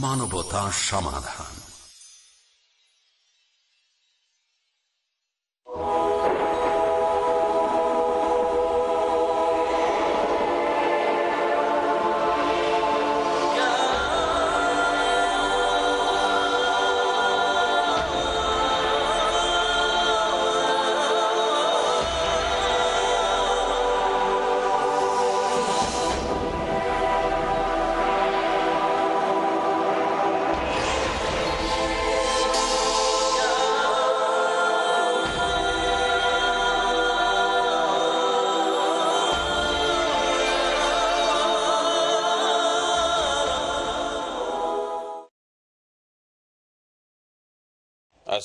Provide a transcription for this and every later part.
মানবতা সমাধান।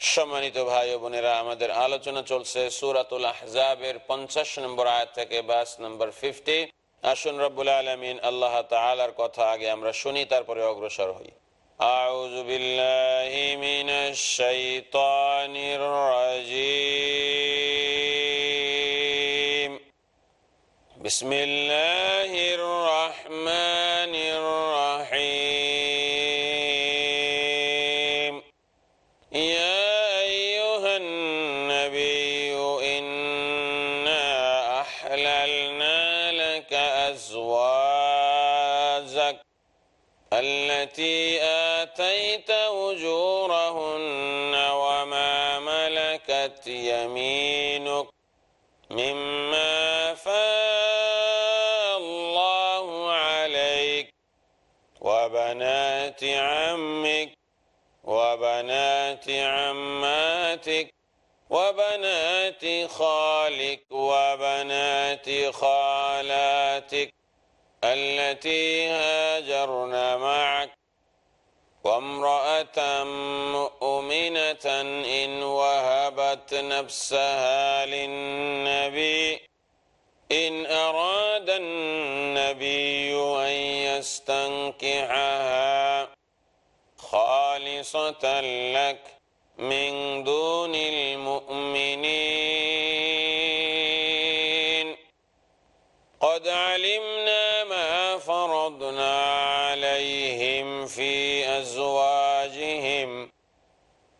সম্মানিত ভাই বোনেরা আমাদের আলোচনা চলছে সুরাতুল আহজাবের পঞ্চাশ নম্বর আয়াত থেকে বাস নম্বর ফিফটি আসুন রব্বুল আলমিন আল্লাহ তালার কথা আগে আমরা শুনি তারপরে অগ্রসর হই أعوذ بالله من الشيطان الرجيم بسم الله الرحمن أزواجك التي آتيت أجورهن وما ملكت يمينك مما فاء الله عليك وبنات عمك وبنات عماتك وبنات خالك وبنات خالاتك التي هاجرن معك وامرأة مؤمنة إن وهبت نفسها للنبي إن أراد النبي أن يستنكحها خالصة لك من دون المؤمنين قد علمنا ما فرضنا عليهم في أزواجهم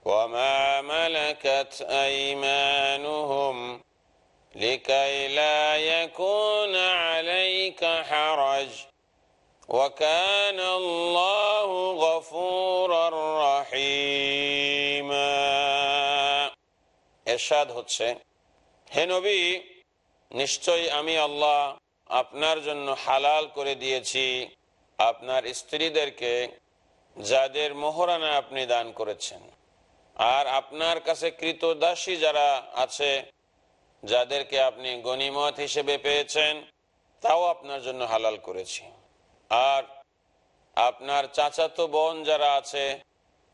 وما ملكت أيمانهم لكي لا يكون عليك حرج وكان الله غفورا رحيما এরশাদ হচ্ছে হে নবী নিশ্চয় আমি আল্লাহ আপনার জন্য হালাল করে দিয়েছি। আপনার স্ত্রীদেরকে যাদের মোহরানা আপনি দান করেছেন। আর আপনার কাছে কৃতদাসী যারা আছে, যাদেরকে আপনি গনিমত হিসেবে পেয়েছেন, তাও আপনার জন্য হালাল করেছি। আর আপনার চাচাতো বোন যারা আছে,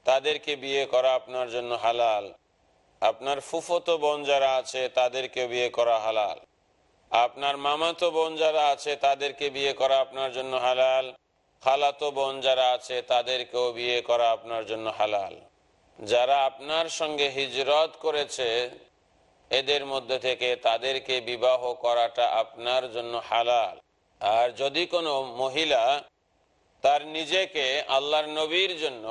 তাদেরকে বিয়ে করা আপনার জন্য হালাল। আপনার ফুফতো বোন যারা আছে তাদেরকে বিয়ে করা হালাল। আপনার মামাতো বোন যারা আছে, তাদেরকে বিয়ে করা আপনার জন্য হালাল। খালাতো বোন যারা আছে, তাদেরকেও বিয়ে করা আপনার জন্য হালাল। যারা আপনার সঙ্গে হিজরত করেছে, এদের মধ্যে থেকে তাদেরকে বিবাহ করাটা আপনার জন্য হালাল। আর যদি কোনো মহিলা তার নিজেকে আল্লাহর নবীর জন্য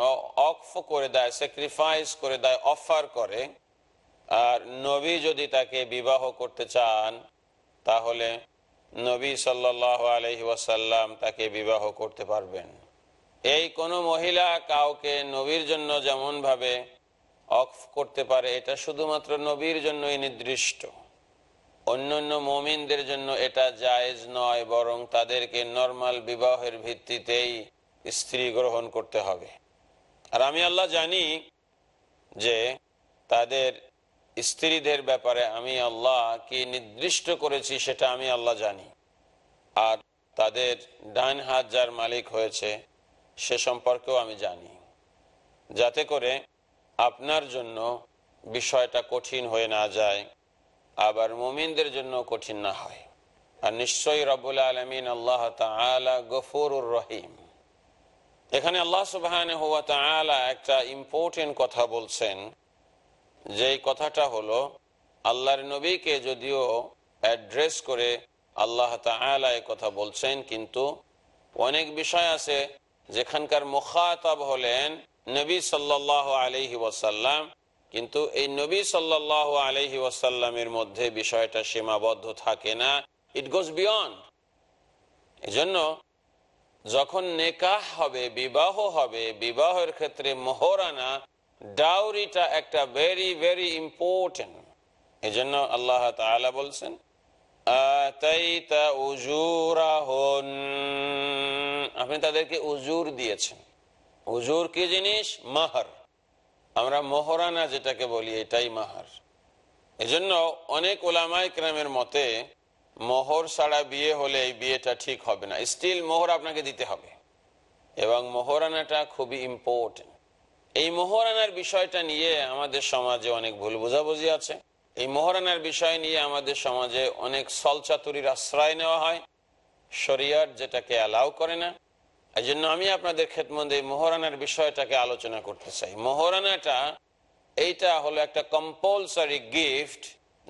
অক্ফ করে দেয় স্যাক্রিফাইস করে দেয়, অফার করে, আর নবী যদি তাকে বিবাহ করতে চান তাহলে নবী সাল্লাহ আলহি ওয়াসাল্লাম তাকে বিবাহ করতে পারবেন। এই কোনো মহিলা কাউকে নবীর জন্য যেমনভাবে অফ করতে পারে, এটা শুধুমাত্র নবীর জন্যই নির্দিষ্ট। অন্য অন্য মমিনদের জন্য এটা জায়েজ নয়, বরং তাদেরকে নর্মাল বিবাহের ভিত্তিতেই স্ত্রী গ্রহণ করতে হবে। আর আমি আল্লাহ জানি যে তাদের স্ত্রীদের ব্যাপারে আমি আল্লাহ কি নির্দিষ্ট করেছি সেটা আমি আল্লাহ জানি। আর তাদের ডান হাত যার মালিক হয়েছে, সে সম্পর্কেও আমি জানি। যাতে করে আপনার জন্য বিষয়টা কঠিন হয়ে না যায়, আবার মুমিনদের জন্য কঠিন না হয়। আর নিশ্চয়ই রব্বুল আলমিন আল্লাহ তালা গফুরুর রহিম। এখানে আল্লাহ তালা একটা ইম্পর্টেন্ট কথা বলছেন। যেই কথাটা হলো, আল্লাহর নবীকে যদিও অ্যাড্রেস করে আল্লাহ তালা কথা বলছেন, কিন্তু অনেক বিষয় আছে যেখানকার মুখাতব হলেন নবী সাল্লাহ আলহি ওয়াসাল্লাম, কিন্তু এই নবী সাল্লাহ আলহি ওয়াসাল্লামের মধ্যে বিষয়টা সীমাবদ্ধ থাকে না ইট গোজ বিয়ন্ড এজন্য যখন নেকাহ হবে, বিবাহ হবে, বিবাহের ক্ষেত্রে মোহরানা ডাউরিটা একটা ভেরি ভেরি ইম্পর্টেন্ট এই জন্য আল্লাহ বলছেন আপনি তাদেরকে উজুর দিয়েছেন। উজুর কি জিনিস? মাহার। আমরা মহরানা যেটাকে বলি, এটাই মাহার। এজন্য অনেক ওলামাই ক্রামের মতে, মোহর ছাড়া বিয়ে হলে এই বিয়েটা ঠিক হবে না। স্টিল মোহর আপনাকে দিতে হবে। এবং মোহরানাটা খুবই ইম্পর্টেন্ট এই মোহরানার বিষয়টা নিয়ে আমাদের সমাজে অনেক ভুল বোঝাবুঝি আছে। এই মোহরানার বিষয় নিয়ে আমাদের সমাজে অনেক সলচাতুরির আশ্রয় নেওয়া হয়। শরিয়ার যেটাকে অ্যালাউ করে না। এই জন্য আমি আপনাদের ক্ষেত্রে এই মোহরানার বিষয়টাকে আলোচনা করতে চাই। মোহরানাটা, এইটা হলো একটা কম্পালসারি গিফট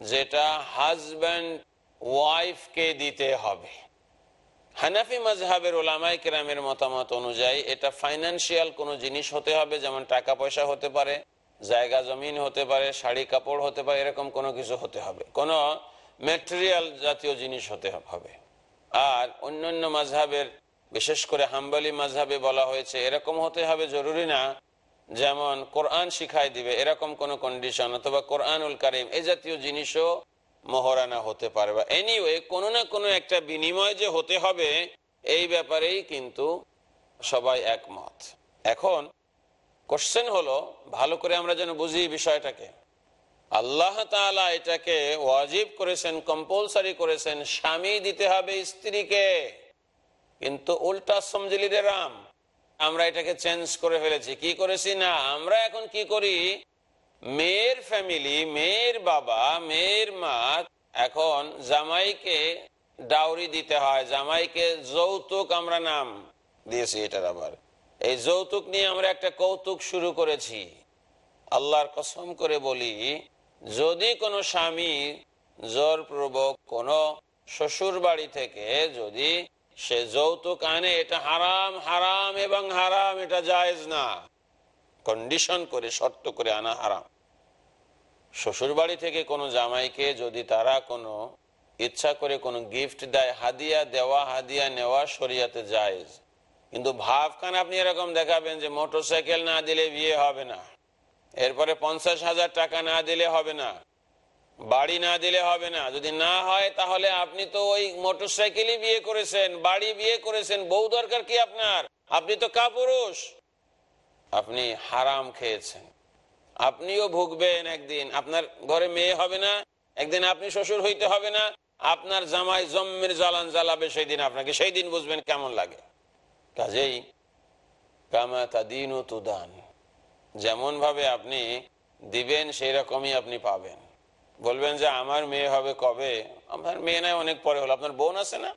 যেটা হাজব্যান্ড ওয়াইফকে দিতে হবে। হানাফি মাজহাবের ওলামাই কেরামের মতামত অনুযায়ী এটা ফাইন্যান্সিয়াল কোনো জিনিস হতে হবে, যেমন টাকা পয়সা হতে পারে, জায়গা জমিন হতে পারে, শাড়ি কাপড় হতে পারে, এরকম কোনো কিছু হতে হবে। কোনো ম্যাটেরিয়াল জাতীয় জিনিস হতে হবে। আর অন্যান্য মাঝহাবের বিশেষ করে হাম্বালি মাঝহাবে বলা হয়েছে, এরকম হতে হবে জরুরি না, যেমন কোরআন শিখাই দিবে, এরকম কোনো কন্ডিশন অথবা কোরআনুল কারিম এই জাতীয় জিনিসও মহরানা হতে পারে বা এনিওয়ে কোনো না কোনো একটা বিনিময় যে হতে হবে, এই ব্যাপারেই কিন্তু সবাই একমত। এখন কোশ্চেন হলো, ভালো করে আমরা যেন বুঝি বিষয়টাকে। আল্লাহ তালা এটাকে ওয়াজিব করেছেন কম্পালসারি করেছেন, স্বামী দিতে হবে স্ত্রীকে। কিন্তু উল্টা সমজিলিরে রাম, আমরা এটাকে চেঞ্জ করে ফেলেছি। কি করেছি না? আমরা এখন কি করি? মেয়ের ফ্যামিলি মেয়ের বাবা, মেয়ের মা এখন জামাইকে ডাউরি দিতে হয়। জামাইকে যৌতুক আমরা নাম দিয়েছি এটার আবার। এই যৌতুক নিয়ে আমরা একটা কৌতুক শুরু করেছি। আল্লাহর কসম করে বলি, যদি কোনো স্বামী জোরপূর্বক কোনো শ্বশুর বাড়ি থেকে যদি সে যৌতুক আনে, এটা হারাম হারাম এবং হারাম, এটা জায়েজ না। কন্ডিশন করে, শর্ত করে আনা হারাম। শ্বশুর বাড়ি থেকে কোনো জামাইকে যদি তারা কোনো ইচ্ছা করে কোনো গিফট দেয়, হাদিয়া দেওয়া, হাদিয়া নেওয়া শরিয়াতে জায়েজ। কিন্তু ভাবখান আপনি এরকম দেখাবেন যে মোটরসাইকেল না দিলে বিয়ে হবে না। এরপরে পঞ্চাশ হাজার টাকা না দিলে হবে না। বাড়ি না দিলে হবে না। যদি না হয়, তাহলে আপনি তো ওই মোটরসাইকেলই বিয়ে করেছেন, বাড়ি বিয়ে করেছেন। বউ দরকার কি আপনার? আপনি তো কাপুরুষ। আপনি হারাম খেয়েছেন। আপনিও ভুগবেন একদিন। আপনার ঘরে মেয়ে হবে না, একদিন আপনি শ্বশুর হইতে হবে না, আপনার জামাই জম্মের জ্বালান জ্বালাবে সেই দিন আপনাকে। সেই দিন বুঝবেন কেমন লাগে। কাজেই কামা তাদিন ও তুদান। যেমন ভাবে আপনি দিবেন সেই রকমই আপনি পাবেন। বলবেন যে, আমার মেয়ে হবে কবে? আমার মেয়ে নাই, অনেক পরে হলো। আপনার বোন আছে না?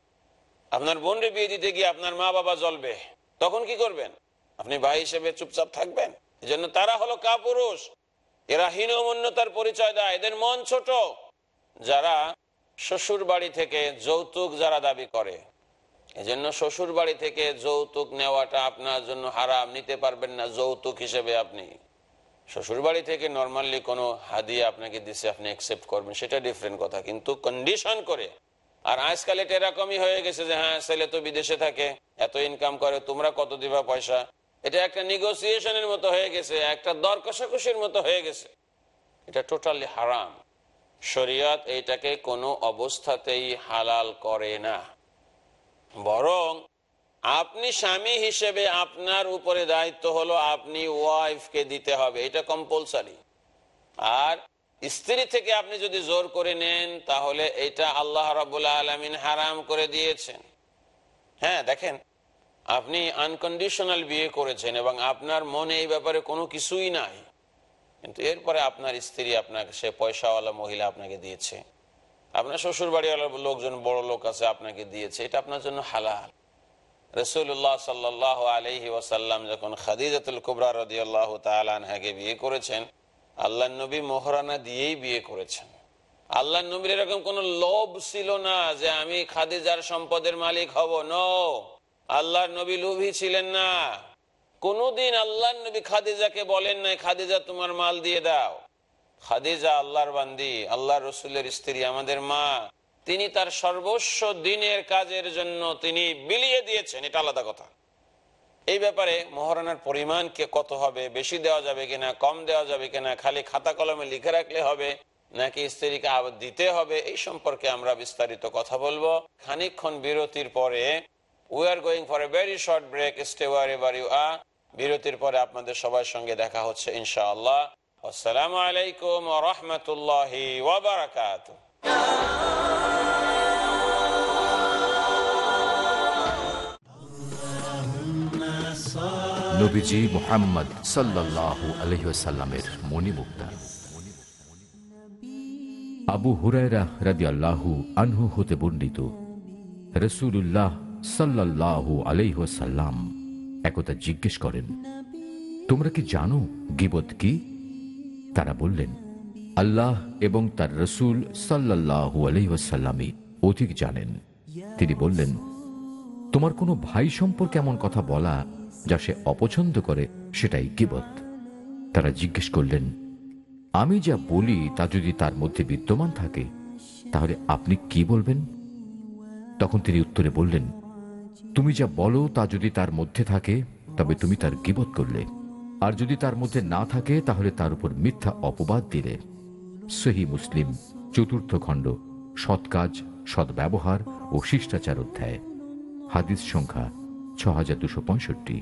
আপনার বোনরে বিয়ে দিতে গিয়ে আপনার মা বাবা জ্বলবে। তখন কি করবেন? আপনি ভাই হিসেবে চুপচাপ থাকবেন? এজন্য তারা হলো কাপুরুষ। এরা হীনমন্যতার পরিচয় দেয়। এদের মন ছোট। যারা শ্বশুর বাড়ি থেকে যৌতুক যারা দাবি করে, এজন্য শ্বশুর বাড়ি থেকে যৌতুক নেওয়াটা আপনার জন্য হারাম। নিতে পারবেন না যৌতুক হিসেবে আপনি। শ্বশুর বাড়ি থেকে নর্মালি কোনো হাদিয়া আপনাকে দিছে, আপনি অ্যাকসেপ্ট করবেন, সেটা ডিফারেন্ট কথা। কিন্তু কন্ডিশন করে, আর আজকাল এটা এরকমই হয়ে গেছে যে হ্যাঁ ছেলে তো বিদেশে থাকে, এত ইনকাম করে, তোমরা কত দিবা পয়সা? এটা একটা নেগোসিয়েশনের মতো হয়ে গেছে, একটা দর কষাকষির মতো হয়ে গেছে। এটা টোটালি হারাম শরিয়ত এইটাকে কোনো অবস্থাতেই হালাল করে না। বরং আপনি স্বামী হিসেবে আপনার উপরে দায়িত্ব হলো আপনি ওয়াইফকে দিতে হবে, এটা কম্পালসারি আর স্ত্রী থেকে আপনি যদি জোর করে নেন, তাহলে এটা আল্লাহ রাবুল্লাহ আলমিন হারাম করে দিয়েছেন। হ্যাঁ দেখেন আপনি আনকন্ডিশনাল বিয়ে করেছেন এবং আপনার মনে এই ব্যাপারে কোনো কিছুই নাই। কিন্তু এরপরে আপনার স্ত্রী আপনাকে, সে পয়সাওয়ালা মহিলা আপনাকে দিয়েছে। আপনার শ্বশুর বাড়িওয়ালা লোকজন, বড় লোক আছে, আপনাকে দিয়েছে। এটা আপনার জন্য হালাল। রসুল্লাহ সাল্লাহ আলহি ওয়াসাল্লাম যখন খাদিজাতুল কুবরা রদি আল্লাহ তালাকে বিয়ে করেছেন আল্লাহ নবী মোহরানা দিয়েই বিয়ে করেছেন। আল্লাহ নবীর এরকম কোন লোভ ছিল না যে আমি খাদিজার সম্পদের মালিক হব। ন আল্লাহর নবী লোভী ছিলেন না। কোনদিন আল্লাহ নবী খাদিজাকে বলেন নাই, খাদিজা, তোমার মাল দিয়ে দাও। খাদিজা আল্লাহর বান্দি আল্লাহ রসুলের স্ত্রী, আমাদের মা। তিনি তার সর্বস্ব দিনের কাজের জন্য তিনি বিলিয়ে দিয়েছেন, এটা আলাদা কথা। এই ব্যাপারে মহারানার পরিমাণ কে কত হবে, বেশি দেওয়া যাবে কিনা, কম দেওয়া যাবে কিনা, খালি খাতা কলমে লিখে রাখলে হবে, নাকি স্ত্রীকে আবার দিতে হবে, এই সম্পর্কে আমরা বিস্তারিত কথা বলব। খানিক্ষণ বিরতির পরে we are going for a very short break stay wherever you are বিরতির পরে আপনাদের সবার সঙ্গে দেখা হচ্ছে, ইনশাআল্লাহ। আসসালামু আলাইকুম রহমতুল্লাহ ওয়াবারাকাত নবীজি মোহাম্মদ সাল্লাহ আলহিসাল্লামের মণিমুক্তা। আবু হুরায়রা রাদি আল্লাহু আনহু হতে বর্ণিত রসুল্লাহ সাল্লাহু আলাইসাল্লাম একতা জিজ্ঞেস করেন, তোমরা কি জানো গিবত কি? তারা বললেন, আল্লাহ এবং তার রসুল সাল্লাহু আলহিহাসাল্লামই অধিক জানেন। তিনি বললেন, তোমার কোনো ভাই সম্পর্কে এমন কথা বলা যা সে অপছন্দ করে সেটাই গিবত। তারা জিজ্ঞেস করলেন, আমি যা বলি তা যদি তার মধ্যে বিদ্যমান থাকে, তাহলে আপনি কি বলবেন? তখন তিনি উত্তরে বললেন তুমি যা বলো তা যদি তার মধ্যে থাকে, তবে তুমি তার গিবত করলে। আর যদি তার মধ্যে না থাকে, তাহলে তার উপর মিথ্যা অপবাদ দিলে। সহি মুসলিম, চতুর্থ খণ্ড, সৎ কাজ সদ্ব্যবহার ও শিষ্টাচার অধ্যায়। হাদিস সংখ্যা ছ হাজার দুশো পঁয়ষট্টি।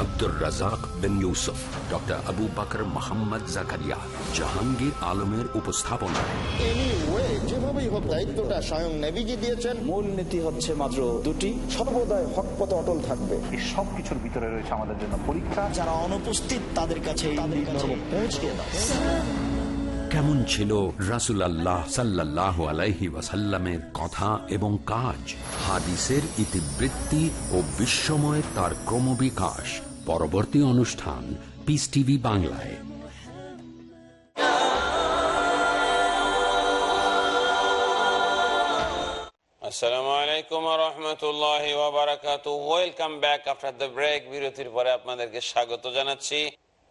Abdur Razzak bin Yusuf doctor Abu Bakar Mohammad Zakaria Jahangir আলমের উপস্থাপনায় যেভাবেই হোক দায়িত্বটা স্বয়ং নেভিজি দিয়েছেন। মূল নীতি হচ্ছে মাত্র দুটি। সর্বদাই হক পথে অটল থাকবে। এই সব কিছুর ভিতরে রয়েছে আমাদের জন্য পরীক্ষা। যারা অনুপস্থিত তাদের কাছে পৌঁছে কেমন ছিল রাসুল আল্লাহ সাল্লাহ আলাইহি ওয়াসাল্লামের কথা এবং কাজ? হাদিসের ইতিবৃত্তি ও বিশ্বময় তার ক্রমবিকাশ। পরবর্তী অনুষ্ঠান পিস টিভি বাংলায়। Welcome back after the break বিরতির পরে আপনাদেরকে স্বাগত জানাচ্ছি।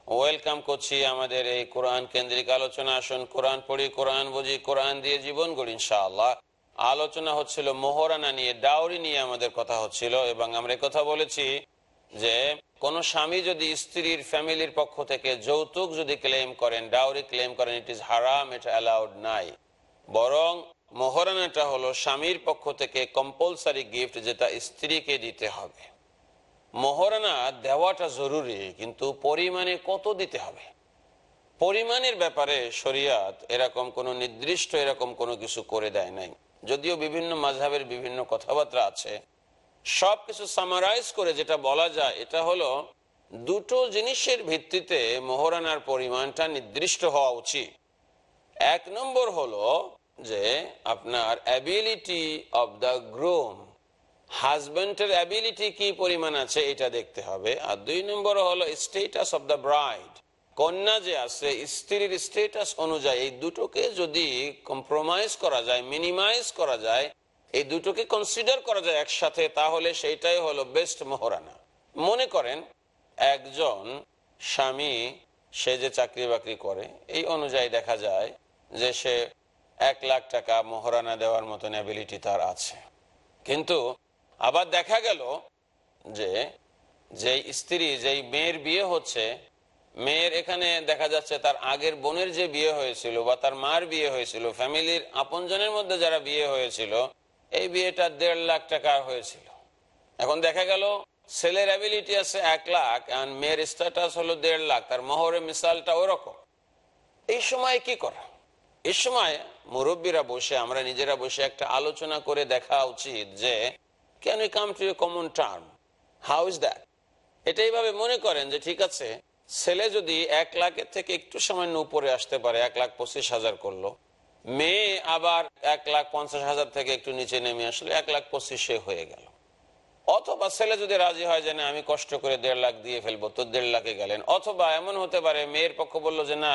ওয়েলকাম করছি আমাদের এই কোরআন কেন্দ্রিক আলোচনা। আসুন, কোরআন পড়ি বুঝি, কোরআন দিয়ে জীবন আলোচনা হচ্ছিল মোহরানা নিয়ে, ডাউরি নিয়ে আমাদের কথা হচ্ছিল এবং আমরা কথা বলেছি যে কোন স্বামী যদি স্ত্রীর ফ্যামিলির পক্ষ থেকে যৌতুক যদি ক্লেম করেন, ডাউরি ক্লেম করেন ইট ইজ হারাম এটা অ্যালাউড নাই। বরং মোহরানাটা হলো স্বামীর পক্ষ থেকে কম্পালসারি গিফট যেটা স্ত্রীকে দিতে হবে। মোহরানা দেওয়াটা জরুরি, কিন্তু পরিমাণে কত দিতে হবে? পরিমাণের ব্যাপারে শরিয়াত এরকম কোনো নির্দিষ্ট এরকম কোনো কিছু করে দেয় নাই। যদিও বিভিন্ন মাঝহের বিভিন্ন কথাবার্তা আছে সব কিছু সামারাইজ করে যেটা বলা যায়, এটা হলো দুটো জিনিসের ভিত্তিতে মোহরানার পরিমাণটা নির্দিষ্ট হওয়া উচিত। এক নম্বর হলো যে আপনার অ্যাবিলিটি অব দ্য গ্রোম হাজব্যান্ডের অ্যাবিলিটি কি পরিমাণ আছে এটা দেখতে হবে। আর দুই নম্বর হলো স্টেটাস অব দ্য ব্রাইড কন্যা যে আছে, স্ত্রীর স্টেটাস অনুযায়ী এই দুটোকে যদি কম্প্রোমাইজ করা যায় মিনিমাইজ করা যায় এই দুটোকে কনসিডার করা যায় একসাথে, তাহলে সেইটাই হলো বেস্ট মহরানা। মনে করেন, একজন স্বামী, সে যে চাকরি বাকরি করে, এই অনুযায়ী দেখা যায় যে সে এক লাখ টাকা মহরানা দেওয়ার মতন অ্যাবিলিটি তার আছে। কিন্তু আবার দেখা গেল যে, যেই স্ত্রী, যেই মেয়ের বিয়ে হচ্ছে, মেয়ের এখানে দেখা যাচ্ছে তার আগের বোনের যে বিয়ে হয়েছিল বা তার মার বিয়ে হয়েছিল ফ্যামিলির আপনজনের মধ্যে যারা বিয়ে হয়েছিল এই বিয়েটা দেড় লাখ টাকা হয়েছিল। এখন দেখা গেল, ছেলের অ্যাবিলিটি আছে এক লাখ আর মেয়ের স্ট্যাটাস হলো দেড় লাখ, তার মহরের মিসালটা ওরকম। এই সময় কি করা? এই সময় মুরব্বীরা বসে, আমরা নিজেরা বসে একটা আলোচনা করে দেখা উচিত যে you come to a common term how is that এটাই ভাবে মনে করেন যে, ঠিক আছে, ছেলে যদি এক লাখের থেকে একটু সামান্য উপরে আসতে পারে, এক লাখ পঁচিশ হাজার করল মেয়ে আবার এক লাখ পঞ্চাশ হাজার থেকে একটু নিচে নেমে আসলে, এক লাখ পঁচিশে হয়ে গেল। অথবা ছেলে যদি রাজি হয় যে না, আমি কষ্ট করে দেড় লাখ দিয়ে ফেলব, তো দেড় লাখে গেলেন। অথবা এমন হতে পারে, মেয়ের পক্ষ বলল যে না,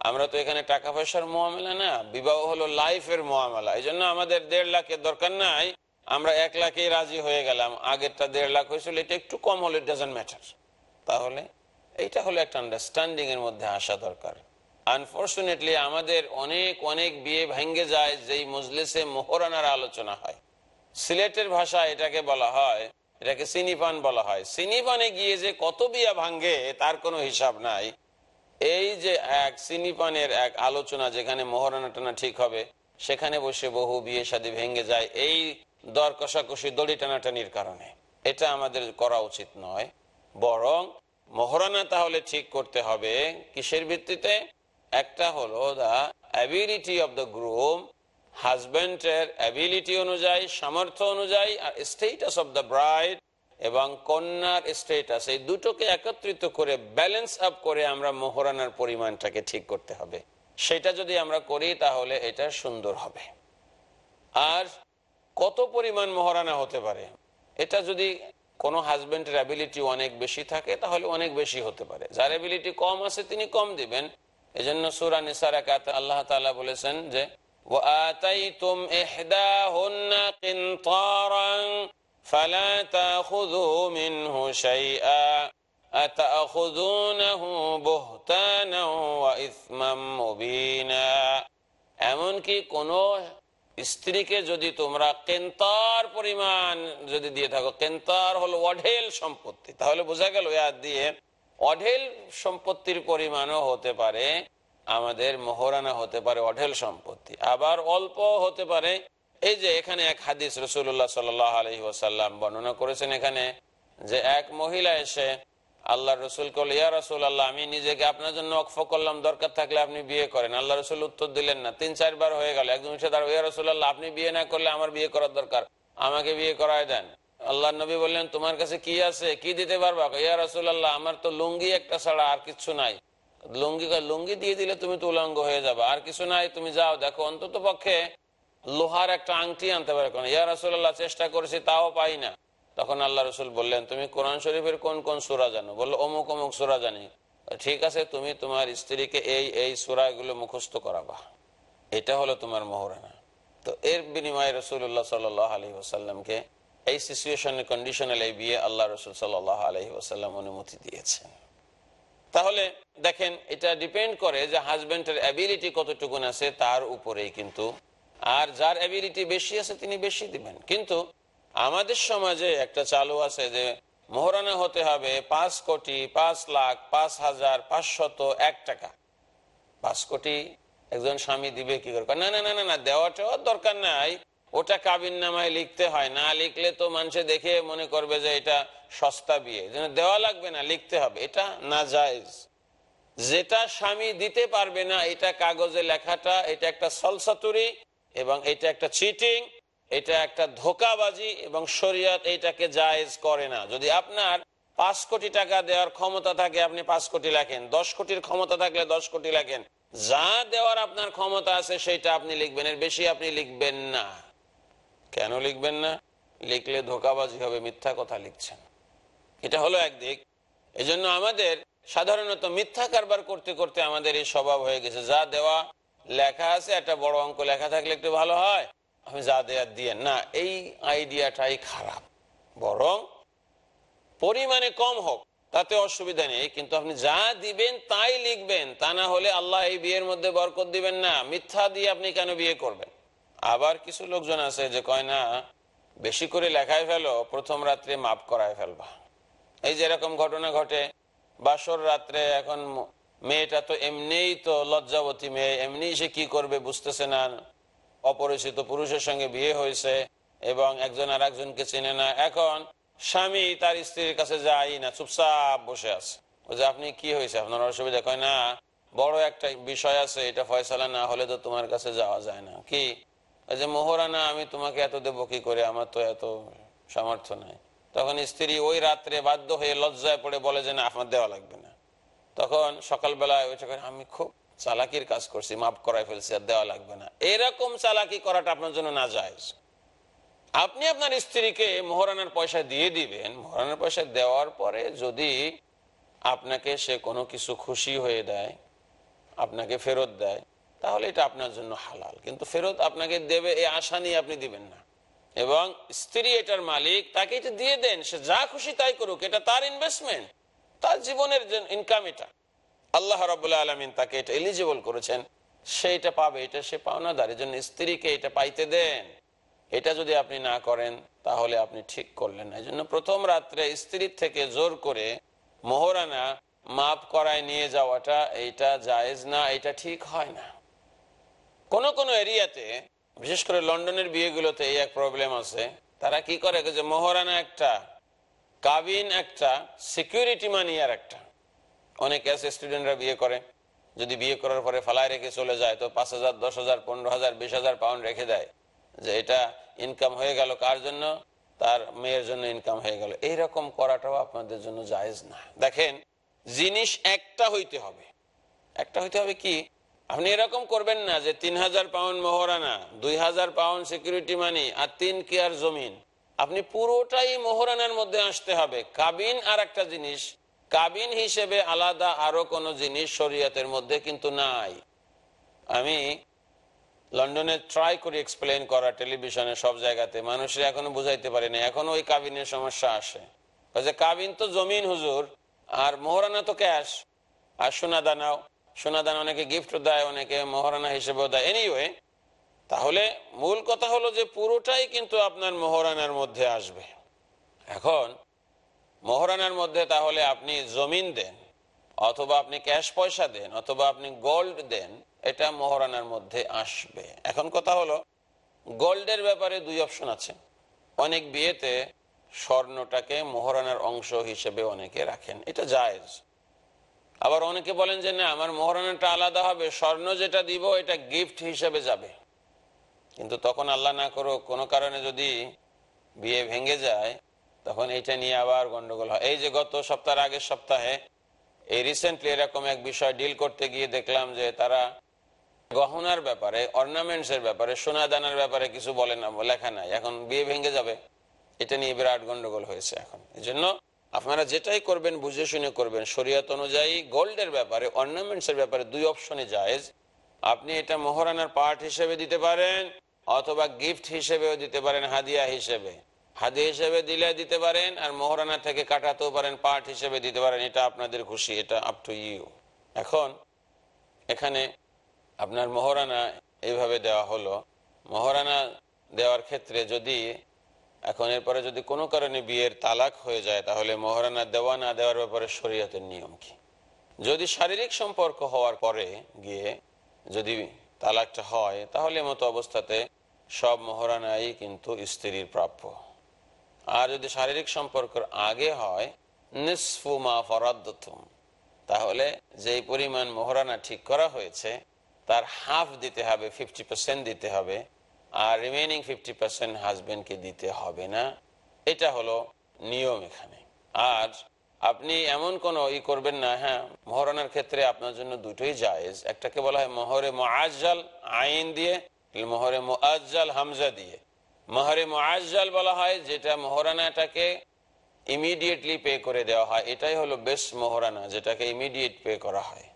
আমরা তো এখানে টাকা পয়সার মোয়ামেলা না, বিবাহ হলো লাইফের মোয়ামেলা এই জন্য আমাদের দেড় লাখের দরকার নাই, আমরা এক লাখেই রাজি হয়ে গেলাম, আগেরটা দেড় লাখ হয়েছিল, এটা একটু কম হলে ডাজেন্ট ম্যাটার তাহলে এইটা হলো একটা আন্ডারস্ট্যান্ডিং এর মধ্যে আসা দরকার। আনফর্চুনেটলি আমাদের অনেক অনেক বিয়ে ভেঙ্গে যায়, যেই মজলিসে মোহরানার আলোচনা হয়। সিলেটের ভাষা এটাকে বলা হয়, এটাকে সিনিপান বলা হয়। সিনিপানে গিয়ে যে কত বিয়া ভাঙ্গে তার কোনো হিসাব নাই। এই যে এক সিনিপানের এক আলোচনা, যেখানে মোহরানা টানা ঠিক হবে, সেখানে বসে বহু বিয়ে শাদী ভেঙ্গে যায়, এই দর কষাকষি দড়ি টানাটানির কারণে। এটা আমাদের করা উচিত নয়। বরং, মহরানা তাহলে ঠিক করতে হবে, কিসের ভিত্তিতে? একটা হলো the ability of the groom হাজব্যান্ডের অ্যাবিলিটি অনুযায়ী, সামর্থ্য অনুযায়ী, আর স্টেটাস অব দ্য ব্রাইড এবং কন্যার স্টেটাস এই দুটোকে একত্রিত করে ব্যালেন্স আপ করে আমরা মোহরানার পরিমাণটাকে ঠিক করতে হবে। সেটা যদি আমরা করি, তাহলে এটা সুন্দর হবে। আর কত পরিমাণ মহারানা হতে পারে? এটা যদি কোনো হাজবেন্ডের অ্যাবিলিটি অনেক বেশি থাকে, তাহলে অনেক বেশি হতে পারে। যার অ্যাবিলিটি কম আছে, তিনি কম দিবেন। এজন্য সুরা নিসার একাতে আল্লাহ তাআলা বলেছেন যে وآتيتم إحداهن قنطارا فلا تأخذوا منه شيئا أتأخذونه بهتانا وإثما مبينا এমনকি কোন স্ত্রীকে যদি তোমরা কেন্তার পরিমাণ যদি দিয়ে থাকো কেন্তার হলো অঢেল সম্পত্তি তাহলে বোঝা গেল ইয়াদ দিয়ে অঢেল সম্পত্তির পরিমাণও হতে পারে, আমাদের মোহরানা হতে পারে অঢেল সম্পত্তি। আবার অল্প হতে পারে। এই যে এখানে এক হাদিস রসুল্লাহ সাল আলহি ওসাল্লাম বর্ণনা করেছেন এখানে যে এক মহিলা এসে আল্লাহ রসুল করল রসুল আল্লাহ আমি নিজেকে আপনার জন্য অক্ফ করলাম, দরকার থাকলে আপনি বিয়ে করেন। আল্লাহ রসুল উত্তর দিলেন, না, তিন চারবার হয়ে গেল। একজন এসে তার ইয়া রসুল আল্লাহ আপনি বিয়ে না করলে আমার বিয়ে করার দরকার। আমাকে বিয়ে করায় দেন। আল্লাহ নবী বললেন, তোমার কাছে কি আছে? কি দিতে পারবা? ইয়া রসুল আল্লাহ আমার তো লুঙ্গি একটা ছাড়া আর কিছু নাই। লুঙ্গি লুঙ্গি দিয়ে দিলে তুমি তো উলঙ্গ হয়ে যাবে, আর কিছু নাই, তুমি যাও, দেখো, অন্তত পক্ষে লোহার একটা আংটি আনতে পারে। কোন ইয়া রসুল্লাহ চেষ্টা করেছি, তাও পাই না। তখন আল্লাহ রসুল বললেন, তুমি কোরআন শরীফের কোন কোন সুরা জানো? বলল, অমুক অমুক সুরা জানি। ঠিক আছে, তুমি তোমার স্ত্রীকে এই এই সুরাগুলো মুখস্থ করাবা। এটা হলো তোমার মোহরানা। তো এর বিনিময়ে রসুল্লাহ সাল আলহি ওসাল্লামকে এই সিচুয়েশনের কন্ডিশনাল এই বিয়ে আল্লাহ রসুল সাল আলহি ওসাল্লাম অনুমতি দিয়েছেন। তাহলে দেখেন, এটা ডিপেন্ড করে যে হাজবেন্ডের অ্যাবিলিটি কতটুকুন আছে, তার উপরেই কিন্তু। আর যার অ্যাবিলিটি বেশি আছে, তিনি বেশি দিবেন। কিন্তু আমাদের সমাজে একটা চালু আছে যে, মোহরানা হতে হবে পাঁচ কোটি, পাঁচ লাখ, পাঁচ হাজার পাঁচশত এক টাকা। পাঁচ কোটি একজন স্বামী দিবে কি করে? না না না না দেওয়াটাও দরকার নাই। ওটা কাবিন নামায় লিখতে হয়, না লিখলে তো মানুষে দেখে মনে করবে যে এটা সস্তা বিয়ে। দেওয়া লাগবে না, লিখতে হবে, এটা না জায়জ। যেটা স্বামী দিতে পারবে না, এটা কাগজে লেখাটা, এটা একটা সলসাতুরি এবং এটা একটা চিটিং, এটা একটা ধোকাবাজি এবং শরীয়ত এটাকে জায়েজ করে না। যদি আপনার পাঁচ কোটি টাকা দেওয়ার ক্ষমতা থাকে, আপনি পাঁচ কোটি লেখেন। দশ কোটির ক্ষমতা থাকলে দশ কোটি লেখেন। যা দেওয়ার আপনার ক্ষমতা আছে, সেটা আপনি লিখবেন, এর বেশি আপনি লিখবেন না। কেন লিখবেন না? লিখলে ধোকাবাজি হবে, মিথ্যা কথা লিখছেন। এটা হলো একদিক এজন্য আমাদের সাধারণত মিথ্যা কারবার করতে করতে আমাদের এই স্বভাব হয়ে গেছে। যা দেওয়া লেখা আছে, একটা বড় অঙ্ক লেখা থাকলে একটু ভালো হয়। আমি যা দেয়ার দিয়ে না, এই আইডিয়াটাই খারাপ। বরং পরিমাণে কম হোক, তাতে অসুবিধা নেই। কিন্তু আপনি যা দিবেন, তাই লিখবেন। তা না হলে আল্লাহ এই বিয়ের মধ্যে বরকত দিবেন না। মিথ্যা দিয়ে আপনি কেন বিয়ে করবেন? আবার কিছু লোকজন আছে যে কয় না, বেশি করে লেখায় ফেলো, প্রথম রাত্রে মাপ করায় ফেলবা। এই যে এরকম ঘটনা ঘটে, বাসর রাত্রে এখন মেয়েটা তো এমনিই তো লজ্জাবতী মেয়ে এমনি সে কি করবে বুঝতেছে না। অপরিচিত পুরুষের সঙ্গে বিয়ে হয়েছে এবং একজন আর একজনকে চেনে না। এখন স্বামী তার স্ত্রীর কাছে যায় না, চুপচাপ বসে আছে। যে আপনি কি হয়েছে? আপনার অসুবিধা? কয়, না, বড় একটা বিষয় আছে, এটা ফয়সালা না হলে তো তোমার কাছে যাওয়া যায় না। কি? যে মোহরানা আমি তোমাকে এত দেবো কি করে? আমার তো এত সামর্থ্য নাই। তখন স্ত্রী ওই রাত্রে বাধ্য হয়ে লজ্জায় পড়ে বলে যে, না, আমার দেওয়া লাগবে না। তখন সকালবেলায় করে আমি খুব চালাকির কাজ করছি, মাফ করাই ফেলছি, আর দেওয়া লাগবে না। এরকম চালাকি করাটা আপনার জন্য না যায় আপনি আপনার স্ত্রীকে মোহরানার পয়সা দিয়ে দিবেন। মোহরানার পয়সা দেওয়ার পরে যদি আপনাকে সে কোনো কিছু খুশি হয়ে দেয়, আপনাকে ফেরত দেয় তাহলে এটা আপনার জন্য হালাল। কিন্তু ফেরত আপনাকে দেবে, এই আশা নিয়ে আপনি দিবেন না। এবং স্ত্রী এটার মালিক, তাকে এটা দিয়ে দেন, সে যা খুশি তাই করুক, এটা তার ইনভেস্টমেন্ট তার জীবনের ইনকাম এটা। আল্লাহ রবাহ আলমিন তাকে এটা এলিজিবল করেছেন। সে এটা পাবে, এটা সে পাওনাদার, এই জন্য স্ত্রীকে এটা পাইতে দেন। এটা যদি আপনি না করেন, তাহলে আপনি ঠিক করলেন না। এই জন্য প্রথম রাত্রে স্ত্রীর থেকে জোর করে মোহরানা মাপ করায় নিয়ে যাওয়াটা, এইটা জায়েজ না এটা ঠিক হয় না। কোন কোন এরিয়াতে, বিশেষ করে লন্ডনের বিয়েগুলোতে এই এক প্রবলেম আছে। তারা কি করে যে মোহরানা একটা, কাবিন একটা সিকিউরিটি মানি আর একটা। অনেক আছে স্টুডেন্টরা বিয়ে করে। যদি বিয়ে করার পরে ফালায় রেখে চলে যায়, তো পাঁচ হাজার, দশ হাজার, পনেরো হাজার, বিশ হাজার পাউন্ড রেখে দেয়। যে এটা ইনকাম হয়ে গেল কার জন্য? তার মেয়ের জন্য ইনকাম হয়ে গেল। এইরকম করাটাও আপনাদের জন্য জায়েজ না। দেখেন, জিনিস একটা হইতে হবে। একটা হইতে হবে কি? আপনি এরকম করবেন না যে তিন হাজার পাউন্ড মোহরানা, দুই হাজার পাউন্ড সিকিউরিটি মানি আর তিন কেয়ার জমিন। আপনি পুরোটাই মোহরানার মধ্যে আসতে হবে। কাবিন আর একটা জিনিস, কাবিন হিসেবে আলাদা আরও কোনো জিনিস শরীয়তের মধ্যে কিন্তু নাই। আমি লন্ডনে ট্রাই করি এক্সপ্লেন করা টেলিভিশনে সব জায়গাতে। মানুষের এখনও বুঝাইতে পারে না, এখনও ওই কাবিনের সমস্যা আসে। যে কাবিন তো জমিন, হুজুর, আর মোহরানা তো ক্যাশ আর সোনা দানাও। সোনা দানা অনেকে গিফট দেয়, অনেকে মোহরানা হিসেবেও দেয়। এনিওয়ে তাহলে মূল কথা হলো যে পুরোটাই কিন্তু আপনার মোহরানার মধ্যে আসবে। এখন, মোহরানার মধ্যে তাহলে আপনি জমিন দেন, অথবা আপনি ক্যাশ পয়সা দেন, অথবা আপনি গোল্ড দেন, এটা মোহরানার মধ্যে আসবে। এখন কথা হলো, গোল্ডের ব্যাপারে দুই অপশন আছে। অনেক বিয়েতে স্বর্ণটাকে মোহরানার অংশ হিসেবে অনেকে রাখেন। এটা জায়েজ। আবার অনেকে বলেন যে না, আমার মোহরানাটা আলাদা হবে, স্বর্ণ যেটা দিব, এটা গিফট হিসেবে যাবে। কিন্তু তখন আল্লাহ না করো কোনো কারণে যদি বিয়ে ভেঙে যায়, তখন এটা নিয়ে আবার গন্ডগোল হয়। এই যে গত সপ্তাহের আগের সপ্তাহে এই রিসেন্টলি এরকম এক বিষয় ডিল করতে গিয়ে দেখলাম যে তারা গহনার ব্যাপারে অর্নামেন্টস এর ব্যাপারে সোনা দানার ব্যাপারে কিছু বলে না, লেখা নাই। এখন বিয়ে ভেঙে যাবে, এটা নিয়ে বিরাট গন্ডগোল হয়েছে এখন। এই জন্য আপনারা যেটাই করবেন, বুঝে শুনে করবেন। শরীয়ত অনুযায়ী গোল্ডের ব্যাপারে অর্নামেন্টস এর ব্যাপারে দুই অপশনে জায়েজ। আপনি এটা মোহরানার পার্ট হিসেবে দিতে পারেন, অথবা গিফট হিসেবেও দিতে পারেন, হাদিয়া হিসেবে। হাদিয়া হিসেবে দিলে দিতে পারেন, আর মোহরানা থেকে কাটাতেও পারেন, পার্ট হিসেবে দিতে পারেন, এটা আপনাদের খুশি, এটা আপ টু ইউ এখন, এখানে আপনার মহারানা এইভাবে দেওয়া হলো। মহারানা দেওয়ার ক্ষেত্রে যদি এখন এরপরে যদি কোনো কারণে বিয়ের তালাক হয়ে যায়, তাহলে মহারানা দেওয়া না দেওয়ার ব্যাপারে শরীয়তের নিয়ম কি? যদি শারীরিক সম্পর্ক হওয়ার পরে গিয়ে যদি তালাকটা হয়, তাহলে মতো অবস্থাতে সব মহারানাই কিন্তু স্ত্রীর প্রাপ্য। আর যদি শারীরিক সম্পর্কের আগে হয়, নিসফু মা ফরাদ্দতুম তাহলে যেই পরিমাণ মোহরানা ঠিক করা হয়েছে, তার হাফ দিতে হবে ফিফটি দিতে হবে। আর রিমেনিং ফিফটি পার্সেন্ট হাজবেন্ডকে দিতে হবে না। এটা হলো নিয়ম এখানে। আর আপনি এমন কোন ই করবেন না হ্যাঁ মহরানার ক্ষেত্রে আপনার জন্য দুটোই জায়েজ। একটাকে বলা হয় মহরে মোয়াজ্জাল আইন দিয়ে, মহরে মোয়াজ্জাল হামজা দিয়ে। মহরে মোয়াজ্জাল বলা হয় যেটা মহরানাটাকে ইমিডিয়েটলি পে করে দেওয়া হয়। এটাই হলো বেশ মহরানা, যেটাকে ইমিডিয়েট পে করা হয়।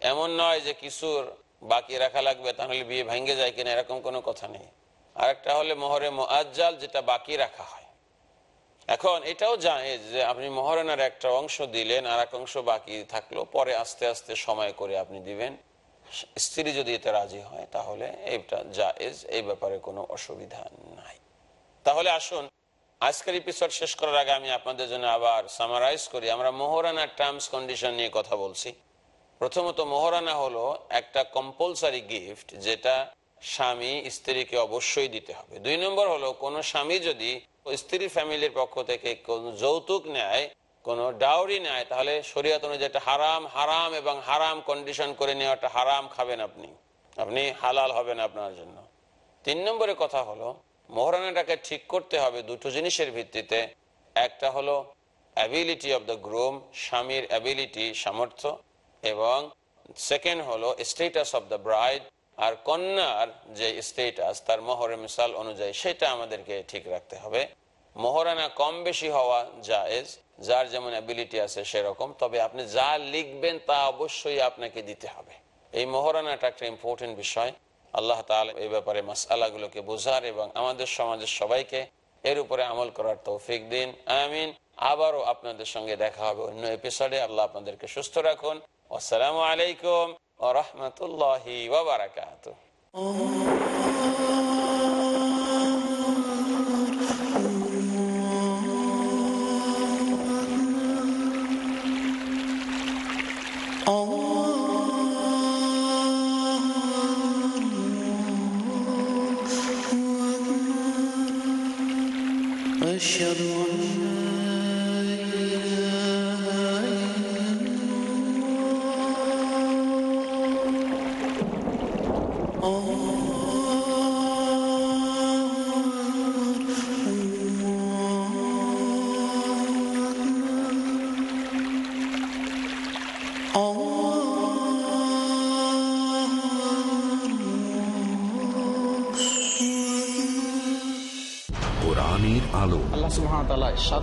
এমন নয় যে কিছুর বাকি রাখা লাগবে, তাহলে বিয়ে ভেঙে যায় কিনা, এরকম কোনো কথা নেই। আরেকটা হলে মহরে মোয়াজ্জাল যেটা বাকি রাখা হয়। এখন এটাও জানে যে আপনি মহারণার একটা অংশ দিলেন আর এক অংশ বাকি থাকল, পরে আস্তে আস্তে সময় করে আপনি দিবেন। স্ত্রী যদি এতে রাজি হয়, তাহলে এইটা জায়েজ, এই ব্যাপারে কোনো অসুবিধা নাই। তাহলে আসুন, আজকের এপিসোড শেষ করার আগে আমি আপনাদের জন্য আবার সামারাইজ করি। আমরা মোহরানার টার্মস কন্ডিশন নিয়ে কথা বলছি। প্রথমত মোহরানা হলো একটা কম্পালসারি গিফট যেটা স্বামী স্ত্রীকে অবশ্যই দিতে হবে। দুই নম্বর হলো, কোনো স্বামী যদি স্ত্রীর ফ্যামিলির পক্ষ থেকে কোন যৌতুক নেয়, কোনো ডাউরি নেয়, তাহলে শরীয়ত অনুযায়ী হারাম হারাম এবং হারাম কন্ডিশন করে নেওয়াটা হারাম খাবেন আপনি। আপনি হালাল হবেন আপনার জন্য। তিন নম্বরে কথা হলো, মোহরানাটাকে ঠিক করতে হবে দুটো জিনিসের ভিত্তিতে। একটা হলো অ্যাবিলিটি অব দ্য গ্রুম স্বামীর অ্যাবিলিটি সামর্থ্য। এবং সেকেন্ড হলো স্টেটাস অব দ্য ব্রাইড আর কন্যার যে স্টেটাস তার মোহরের মিসাল অনুযায়ী সেটা আমাদেরকে ঠিক রাখতে হবে। মোহরানা কম বেশি হওয়া জায়েজ, যার যেমন অ্যাবিলিটি আছে সেরকম, তবে আপনি যা লিখবেন তা অবশ্যই আপনাকে দিতে হবে। এই মোহরানাটা একটা ইম্পর্টেন্ট বিষয়। আল্লাহ তাআলা এই ব্যাপারে মাসালাগুলোকে বোঝার এবং আমাদের সমাজের সবাইকে এর উপরে আমল করার তৌফিক দিন। আমিন। আবারও আপনাদের সঙ্গে দেখা হবে অন্য এপিসোডে আল্লাহ আপনাদেরকে সুস্থ রাখুন। আসসালামু আলাইকুম ও রহমতুল্লাহি ওবরাকাত أشهد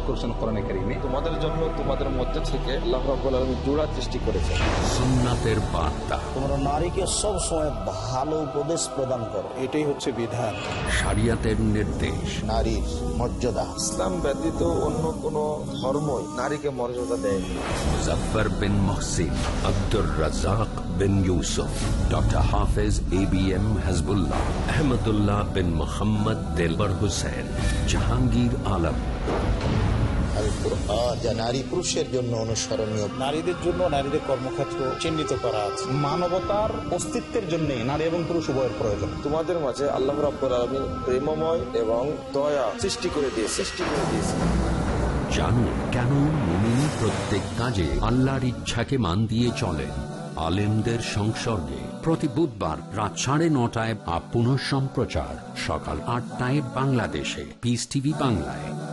করছেন কোরআনে কারিমে। তোমাদের জন্য তোমাদের মধ্যে থেকে আল্লাহ রাব্বুল আলামিন জোড়া সৃষ্টি করেছেন। সুন্নাতের বার্তা। তোমরা নারীকে সব সময় ভালো উপদেশ প্রদান করো এটাই হচ্ছে বিধান। শরিয়াতের নির্দেশ। নারীর মর্যাদা। ইসলাম ব্যতীত অন্য কোন ধর্মই নারীকে মর্যাদা দেয়নি। Muzaffar bin Mohsin Abdur Razzak bin Yusuf doctor Hafez A B M Hasbullah Ahmadullah bin Mohammad Delwar Hossain Jahangir Alam. আল কুরআন যা নারী পুরুষের জন্য অনুসরণীয়। নারীদের জন্য নারীদের কর্মক্ষেত্র চিহ্নিত করা আছে। মানবতার অস্তিত্বের জন্য নারী এবং পুরুষ উভয়ের প্রয়োজন। তোমাদের মাঝে আল্লাহ রাব্বুল আলামিন প্রেমময় এবং দয়া সৃষ্টি করে দিয়ে সৃষ্টি করে দিয়েছে। জানুন কেন মুমিন প্রত্যেক কাজে আল্লাহর ইচ্ছাকে মান দিয়ে চলেন আলেমদের সংসর্গে। প্রতি বুধবার রাত সাড়ে নটায় বা সম্প্রচার সকাল আটটায় বাংলাদেশে। পিস টিভি বাংলায়।